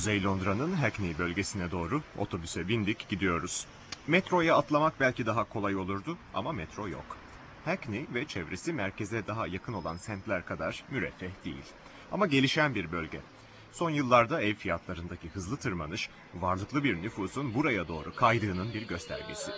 Kuzey Londra'nın Hackney bölgesine doğru otobüse bindik gidiyoruz. Metroya atlamak belki daha kolay olurdu ama metro yok. Hackney ve çevresi merkeze daha yakın olan semtler kadar müreffeh değil. Ama gelişen bir bölge. Son yıllarda ev fiyatlarındaki hızlı tırmanış, varlıklı bir nüfusun buraya doğru kaydığının bir göstergesi.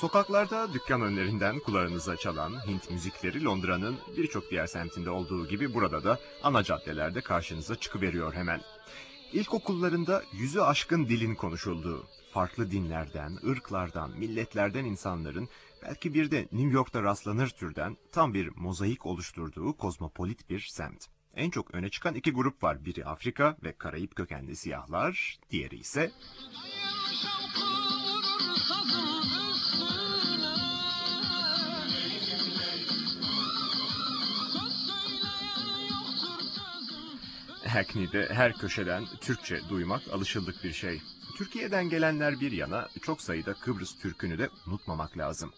Sokaklarda dükkan önlerinden kulağınıza çalan Hint müzikleri Londra'nın birçok diğer semtinde olduğu gibi burada da ana caddelerde karşınıza çıkıveriyor hemen. İlkokullarında yüzü aşkın dilin konuşulduğu, farklı dinlerden, ırklardan, milletlerden insanların belki bir de New York'ta rastlanır türden tam bir mozaik oluşturduğu kozmopolit bir semt. En çok öne çıkan iki grup var. Biri Afrika ve Karayip kökenli siyahlar, diğeri ise Hackney'de her köşeden Türkçe duymak alışıldık bir şey. Türkiye'den gelenler bir yana çok sayıda Kıbrıs Türk'ünü de unutmamak lazım.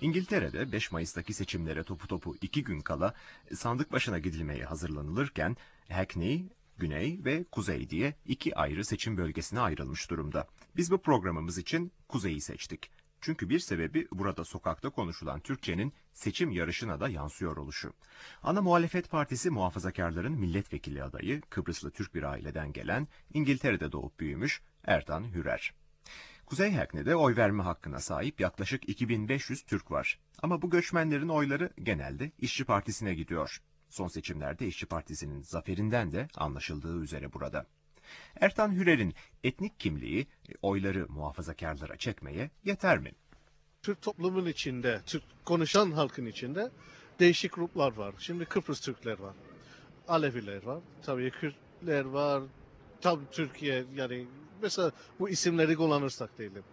İngiltere'de 5 Mayıs'taki seçimlere topu topu iki gün kala sandık başına gidilmeye hazırlanılırken Hackney, Güney ve Kuzey diye iki ayrı seçim bölgesine ayrılmış durumda. Biz bu programımız için Kuzey'i seçtik. Çünkü bir sebebi burada sokakta konuşulan Türkçenin seçim yarışına da yansıyor oluşu. Ana muhalefet partisi muhafazakarların milletvekili adayı Kıbrıslı Türk bir aileden gelen İngiltere'de doğup büyümüş Ertan Hürer. Kuzey Hackney'de oy verme hakkına sahip yaklaşık 2500 Türk var. Ama bu göçmenlerin oyları genelde İşçi Partisi'ne gidiyor. Son seçimlerde İşçi Partisi'nin zaferinden de anlaşıldığı üzere burada. Ertan Hürer'in etnik kimliği e, oyları muhafazakarlara çekmeye yeter mi? Türk toplumun içinde, Türk konuşan halkın içinde değişik gruplar var. Şimdi Kıbrıs Türkler var. Aleviler var. Tabii Kürtler var. Tabii Türkiye yani mesela bu isimleri kullanırsak diyelim.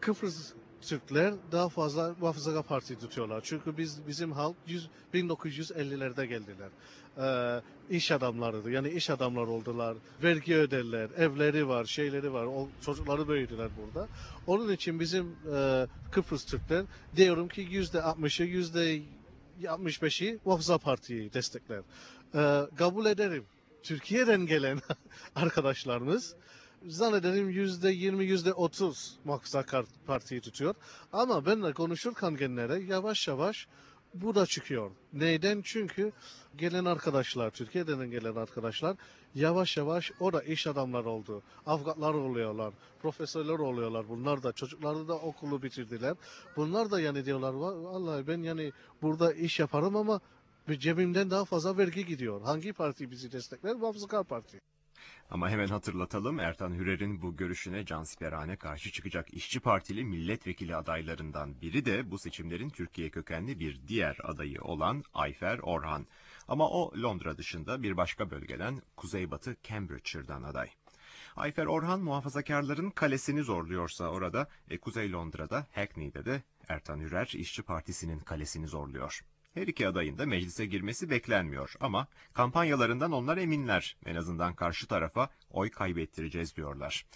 Kıbrıs Türkler daha fazla muhafazakar parti tutuyorlar. Çünkü biz bizim halk 100, 1950'lerde geldiler. Ee, iş adamlarıydı. Yani iş adamlar oldular. Vergi öderler. Evleri var, şeyleri var. O, çocukları büyüdüler burada. Onun için bizim e, Kıbrıs Türkler diyorum ki yüzde 60'ı yüzde 65'i muhafaza partiyi destekler. Ee, kabul ederim. Türkiye'den gelen arkadaşlarımız zannederim yüzde yirmi, yüzde otuz muhafazakar partiyi tutuyor. Ama benimle konuşurken genlere yavaş yavaş bu da çıkıyor. Neyden? Çünkü gelen arkadaşlar, Türkiye'den gelen arkadaşlar yavaş yavaş o da iş adamları oldu. Avukatlar oluyorlar, profesörler oluyorlar. Bunlar da çocukları da okulu bitirdiler. Bunlar da yani diyorlar vallahi ben yani burada iş yaparım ama cebimden daha fazla vergi gidiyor. Hangi parti bizi destekler? Muhafazakar Parti. Ama hemen hatırlatalım Ertan Hürer'in bu görüşüne cansiperhane karşı çıkacak İşçi Partili milletvekili adaylarından biri de bu seçimlerin Türkiye kökenli bir diğer adayı olan Ayfer Orhan. Ama o Londra dışında bir başka bölgeden Kuzeybatı Cambridgeshire'dan aday. Ayfer Orhan muhafazakarların kalesini zorluyorsa orada, e, Kuzey Londra'da Hackney'de de Ertan Hürer İşçi Partisi'nin kalesini zorluyor. Her iki adayın da meclise girmesi beklenmiyor ama kampanyalarından onlar eminler. En azından karşı tarafa oy kaybettireceğiz diyorlar.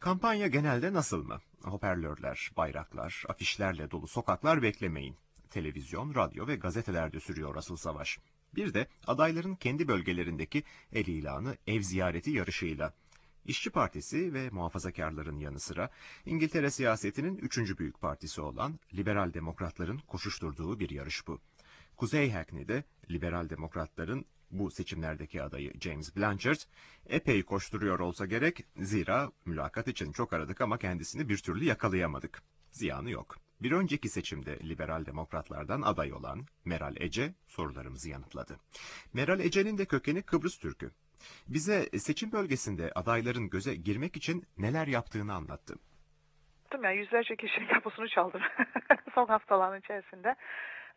Kampanya genelde nasıl mı? Hoparlörler, bayraklar, afişlerle dolu sokaklar beklemeyin. Televizyon, radyo ve gazetelerde sürüyor asıl savaş. Bir de adayların kendi bölgelerindeki el ilanı ev ziyareti yarışıyla. İşçi Partisi ve muhafazakarların yanı sıra İngiltere siyasetinin üçüncü büyük partisi olan Liberal Demokratların koşuşturduğu bir yarış bu. Kuzey Hackney'de liberal demokratların bu seçimlerdeki adayı James Blanchard epey koşturuyor olsa gerek zira mülakat için çok aradık ama kendisini bir türlü yakalayamadık. Ziyanı yok. Bir önceki seçimde liberal demokratlardan aday olan Meral Ece sorularımızı yanıtladı. Meral Ece'nin de kökeni Kıbrıs Türk'ü. Bize seçim bölgesinde adayların göze girmek için neler yaptığını anlattı. Yani yüzlerce kişinin kapısını çaldım son haftaların içerisinde.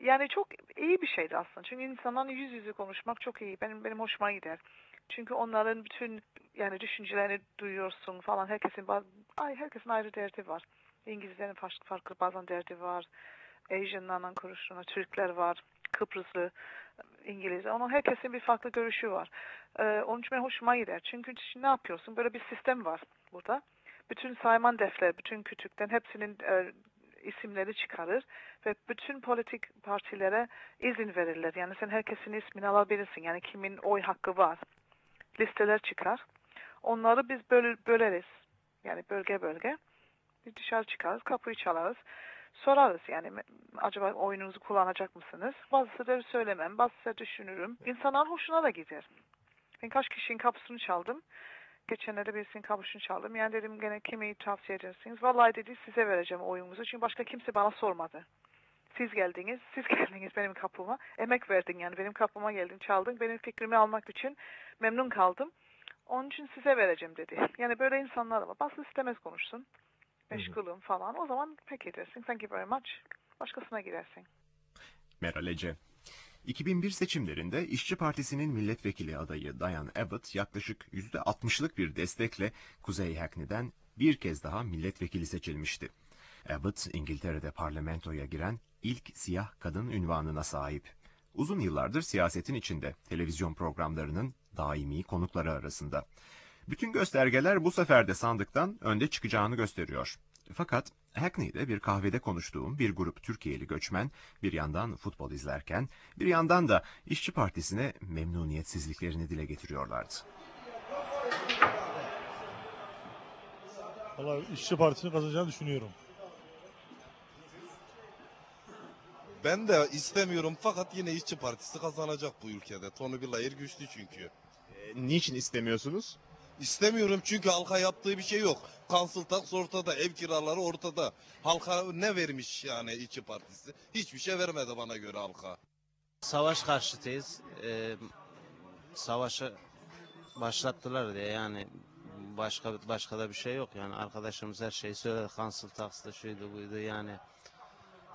Yani çok iyi bir şeydi aslında. Çünkü insanlarla yüz yüze konuşmak çok iyi. Benim benim hoşuma gider. Çünkü onların bütün yani düşüncelerini duyuyorsun falan. Herkesin ay herkesin ayrı derdi var. İngilizlerin farklı farklı bazen derdi var. Asian'larla konuştuğunda Türkler var. Kıbrıslı İngiliz. Onun herkesin bir farklı görüşü var. Ee, onun için hoşuma gider. Çünkü ne yapıyorsun? Böyle bir sistem var burada. Bütün sayman defter, bütün kütükten hepsinin e, isimleri çıkarır ve bütün politik partilere izin verirler. Yani sen herkesin ismini alabilirsin. Yani kimin oy hakkı var. Listeler çıkar. Onları biz böl- böleriz. Yani bölge bölge. Biz dışarı çıkarız, kapıyı çalarız. Sorarız yani acaba oyununuzu kullanacak mısınız? Bazıları söylemem, bazıları düşünürüm. İnsanların hoşuna da gider. Ben kaç kişinin kapısını çaldım. Geçenlerde birisinin kapısını çaldım. Yani dedim gene kimi tavsiye edersiniz? Vallahi dedi size vereceğim oyunuzu. Çünkü başka kimse bana sormadı. Siz geldiniz, siz geldiniz benim kapıma. Emek verdin yani benim kapıma geldin, çaldın. Benim fikrimi almak için memnun kaldım. Onun için size vereceğim dedi. Yani böyle insanlar var. Bazı istemez konuşsun. Meşgulüm falan. O zaman peki dersin. Thank you very much. Başkasına gidersin. Meral Ece. 2001 seçimlerinde İşçi Partisi'nin milletvekili adayı Diane Abbott yaklaşık %60'lık bir destekle Kuzey Hackney'den bir kez daha milletvekili seçilmişti. Abbott, İngiltere'de parlamentoya giren ilk siyah kadın ünvanına sahip. Uzun yıllardır siyasetin içinde, televizyon programlarının daimi konukları arasında. Bütün göstergeler bu sefer de sandıktan önde çıkacağını gösteriyor. Fakat Hackney'de bir kahvede konuştuğum bir grup Türkiye'li göçmen bir yandan futbol izlerken bir yandan da İşçi Partisi'ne memnuniyetsizliklerini dile getiriyorlardı. Valla işçi partisini kazanacağını düşünüyorum. Ben de istemiyorum fakat yine işçi partisi kazanacak bu ülkede. Tony Blair güçlü çünkü. Niçin istemiyorsunuz? İstemiyorum çünkü halka yaptığı bir şey yok. Tax ortada, ev kiraları ortada. Halka ne vermiş yani işçi partisi? Hiçbir şey vermedi bana göre halka. Savaş karşıtıyız. Ee, savaşı başlattılar diye yani başka başka da bir şey yok yani arkadaşımız her şeyi söyledi. Council tax'tı şuydu buydu yani.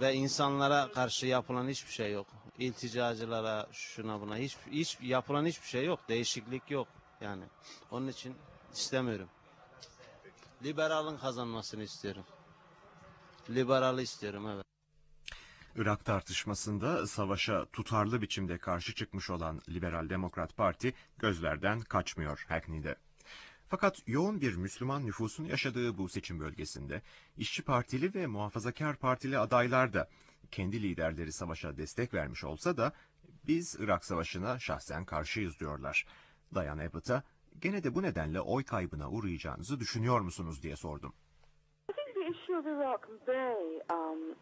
Ve insanlara karşı yapılan hiçbir şey yok. İlticacılara şuna buna hiç, hiç yapılan hiçbir şey yok. Değişiklik yok yani. Onun için istemiyorum. Liberalın kazanmasını istiyorum. Liberalı istiyorum evet. Irak tartışmasında savaşa tutarlı biçimde karşı çıkmış olan Liberal Demokrat Parti gözlerden kaçmıyor Hackney'de. Fakat yoğun bir Müslüman nüfusun yaşadığı bu seçim bölgesinde İşçi Partili ve Muhafazakar Partili adaylar da kendi liderleri savaşa destek vermiş olsa da biz Irak Savaşı'na şahsen karşıyız diyorlar. Diane Abbott'a gene de bu nedenle oy kaybına uğrayacağınızı düşünüyor musunuz diye sordum. Um, um.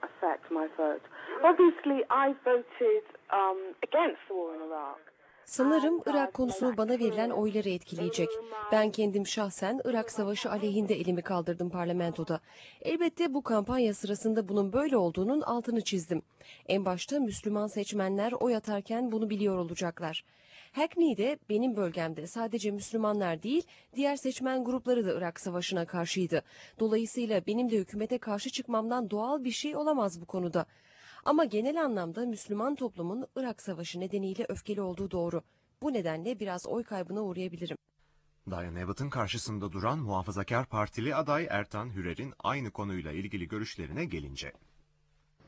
Sanırım Irak konusu bana verilen oyları etkileyecek. Ben kendim şahsen Irak Savaşı aleyhinde elimi kaldırdım parlamentoda. Elbette bu kampanya sırasında bunun böyle olduğunun altını çizdim. En başta Müslüman seçmenler oy atarken bunu biliyor olacaklar. Hackney'de benim bölgemde sadece Müslümanlar değil, diğer seçmen grupları da Irak Savaşı'na karşıydı. Dolayısıyla benim de hükümete karşı çıkmamdan doğal bir şey olamaz bu konuda. Ama genel anlamda Müslüman toplumun Irak Savaşı nedeniyle öfkeli olduğu doğru. Bu nedenle biraz oy kaybına uğrayabilirim. Diane Abbott'ın karşısında duran Muhafazakar Partili aday Ertan Hürer'in aynı konuyla ilgili görüşlerine gelince.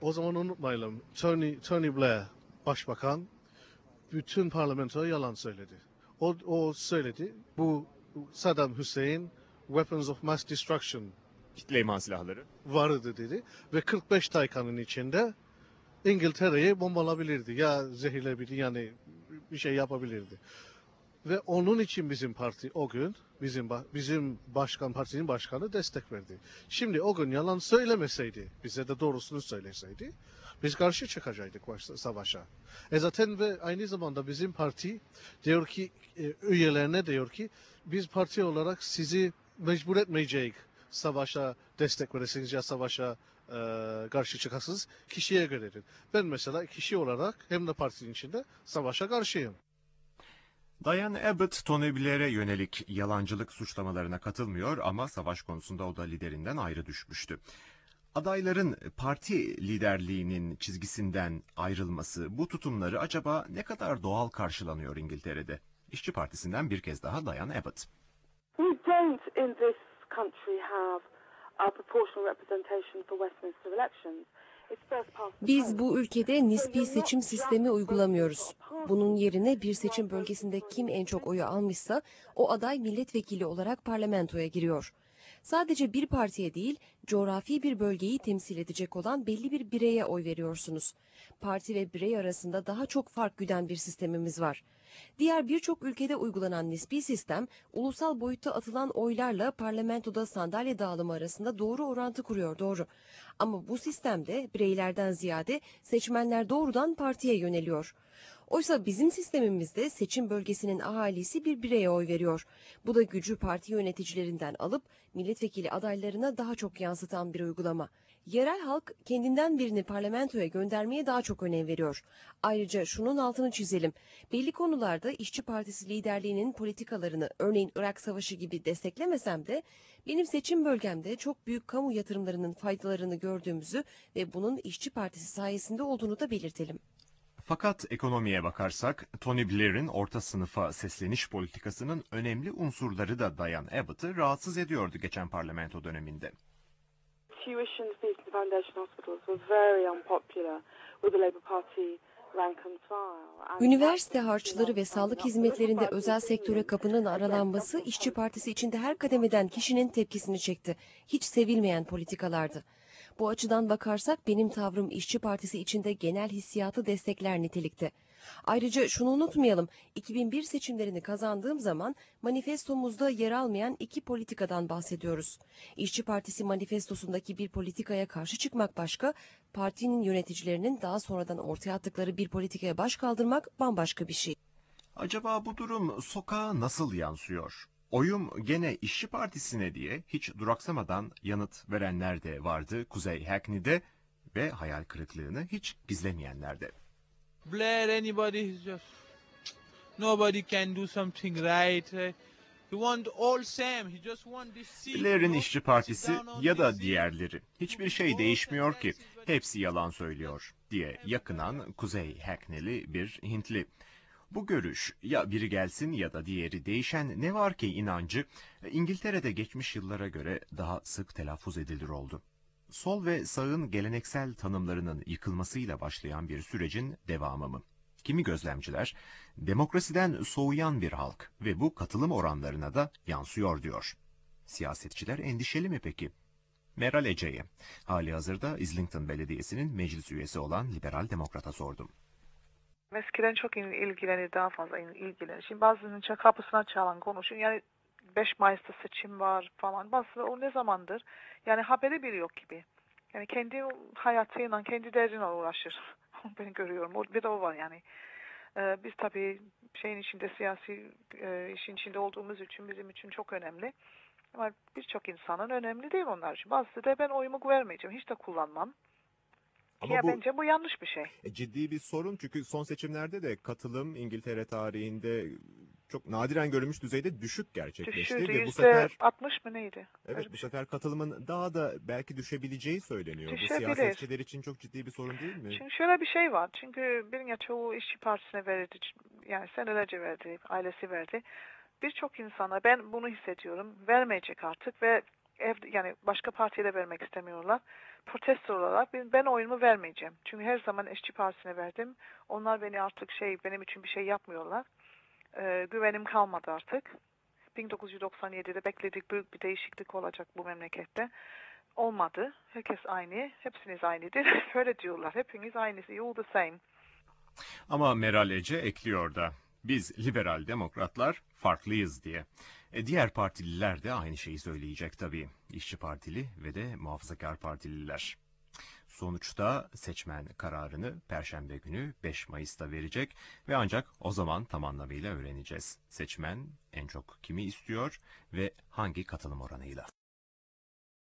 O zaman unutmayalım. Tony, Tony Blair, başbakan, bütün parlamentoya yalan söyledi. O, o söyledi. Bu Saddam Hüseyin Weapons of Mass Destruction Kitle imha silahları. vardı dedi. Ve 45 dakikanın içinde İngiltere'yi bombalabilirdi. Ya zehirleyebilirdi yani bir şey yapabilirdi. Ve onun için bizim parti o gün bizim bizim başkan partinin başkanı destek verdi. Şimdi o gün yalan söylemeseydi, bize de doğrusunu söyleseydi biz karşı çıkacaktık savaşa. E zaten ve aynı zamanda bizim parti diyor ki e, üyelerine diyor ki biz parti olarak sizi mecbur etmeyeceğiz savaşa destek verirsiniz ya savaşa e, karşı çıkarsınız kişiye göredir. Ben mesela kişi olarak hem de partinin içinde savaşa karşıyım. Diane Abbott, Tony Blair'e yönelik yalancılık suçlamalarına katılmıyor ama savaş konusunda o da liderinden ayrı düşmüştü. Adayların parti liderliğinin çizgisinden ayrılması, bu tutumları acaba ne kadar doğal karşılanıyor İngiltere'de? İşçi Partisi'nden bir kez daha Diane Abbott. We don't in this country have a proportional representation for Westminster elections. Biz bu ülkede nispi seçim sistemi uygulamıyoruz. Bunun yerine bir seçim bölgesinde kim en çok oyu almışsa o aday milletvekili olarak parlamentoya giriyor. Sadece bir partiye değil, coğrafi bir bölgeyi temsil edecek olan belli bir bireye oy veriyorsunuz. Parti ve birey arasında daha çok fark güden bir sistemimiz var. Diğer birçok ülkede uygulanan nispi sistem, ulusal boyutta atılan oylarla parlamentoda sandalye dağılımı arasında doğru orantı kuruyor doğru. Ama bu sistemde bireylerden ziyade seçmenler doğrudan partiye yöneliyor. Oysa bizim sistemimizde seçim bölgesinin ahalisi bir bireye oy veriyor. Bu da gücü parti yöneticilerinden alıp milletvekili adaylarına daha çok yansıtan bir uygulama. Yerel halk kendinden birini parlamentoya göndermeye daha çok önem veriyor. Ayrıca şunun altını çizelim. Belli konularda İşçi Partisi liderliğinin politikalarını örneğin Irak Savaşı gibi desteklemesem de benim seçim bölgemde çok büyük kamu yatırımlarının faydalarını gördüğümüzü ve bunun İşçi Partisi sayesinde olduğunu da belirtelim. Fakat ekonomiye bakarsak Tony Blair'in orta sınıfa sesleniş politikasının önemli unsurları da Dayan Abbott'ı rahatsız ediyordu geçen parlamento döneminde. Tuition fees to foundation hospitals was very unpopular with the Labour Party rank and file. And Üniversite harçları ve sağlık hizmetlerinde özel sektöre kapının aralanması İşçi Partisi içinde her kademeden kişinin tepkisini çekti. Hiç sevilmeyen politikalardı. Bu açıdan bakarsak benim tavrım İşçi Partisi içinde genel hissiyatı destekler nitelikte. Ayrıca şunu unutmayalım, 2001 seçimlerini kazandığım zaman manifestomuzda yer almayan iki politikadan bahsediyoruz. İşçi Partisi manifestosundaki bir politikaya karşı çıkmak başka, partinin yöneticilerinin daha sonradan ortaya attıkları bir politikaya baş kaldırmak bambaşka bir şey. Acaba bu durum sokağa nasıl yansıyor? Oyum gene İşçi Partisi'ne diye hiç duraksamadan yanıt verenler de vardı Kuzey Hackney'de ve hayal kırıklığını hiç gizlemeyenler de. Blair, anybody is just nobody can do something right. Blair'in İşçi Partisi ya da diğerleri hiçbir şey değişmiyor ki hepsi yalan söylüyor diye yakınan Kuzey Hackney'li bir Hintli. Bu görüş ya biri gelsin ya da diğeri değişen ne var ki inancı İngiltere'de geçmiş yıllara göre daha sık telaffuz edilir oldu. Sol ve sağın geleneksel tanımlarının yıkılmasıyla başlayan bir sürecin devamı mı? Kimi gözlemciler demokrasiden soğuyan bir halk ve bu katılım oranlarına da yansıyor diyor. Siyasetçiler endişeli mi peki? Meral Ece'ye, hali hazırda Islington Belediyesi'nin meclis üyesi olan liberal demokrata sordum. Eskiden çok il- ilgilenir, daha fazla il- ilgilenir. Şimdi bazının kapısına çalan konuşun. Yani 5 Mayıs'ta seçim var falan. Bazı o ne zamandır? Yani haberi bile yok gibi. Yani kendi hayatıyla, kendi derdine uğraşır. ben görüyorum. Bir de o var yani. Ee, biz tabii şeyin içinde, siyasi e, işin içinde olduğumuz için bizim için çok önemli. Ama birçok insanın önemli değil onlar için. Bazısı da ben oyumu vermeyeceğim. Hiç de kullanmam. Ama ya bu bence bu yanlış bir şey. e, ciddi bir sorun çünkü son seçimlerde de katılım İngiltere tarihinde çok nadiren görülmüş düzeyde düşük gerçekleşti Düşürdü. ve bu sefer 60 mı neydi? evet Öyle bu şey. sefer katılımın daha da belki düşebileceği söyleniyor. Bu Düşebilir. siyasetçiler için çok ciddi bir sorun değil mi? Çünkü şöyle bir şey var. Çünkü bir ya çoğu işçi partisine verdi. Yani senelerce verdi. Ailesi verdi. Birçok insana ben bunu hissediyorum. Vermeyecek artık ve ev, yani başka partiye de vermek istemiyorlar. Protesto olarak ben, oyumu vermeyeceğim. Çünkü her zaman işçi partisine verdim. Onlar beni artık şey benim için bir şey yapmıyorlar. Ee, güvenim kalmadı artık. 1997'de bekledik büyük bir değişiklik olacak bu memlekette. Olmadı. Herkes aynı. Hepsiniz aynıdır. Öyle diyorlar. Hepiniz aynısı. You all the same. Ama Meral Ece ekliyor da biz liberal demokratlar farklıyız diye. E, diğer partililer de aynı şeyi söyleyecek tabii. İşçi Partili ve de Muhafazakar Partililer. Sonuçta seçmen kararını Perşembe günü 5 Mayıs'ta verecek ve ancak o zaman tam anlamıyla öğreneceğiz. Seçmen en çok kimi istiyor ve hangi katılım oranıyla.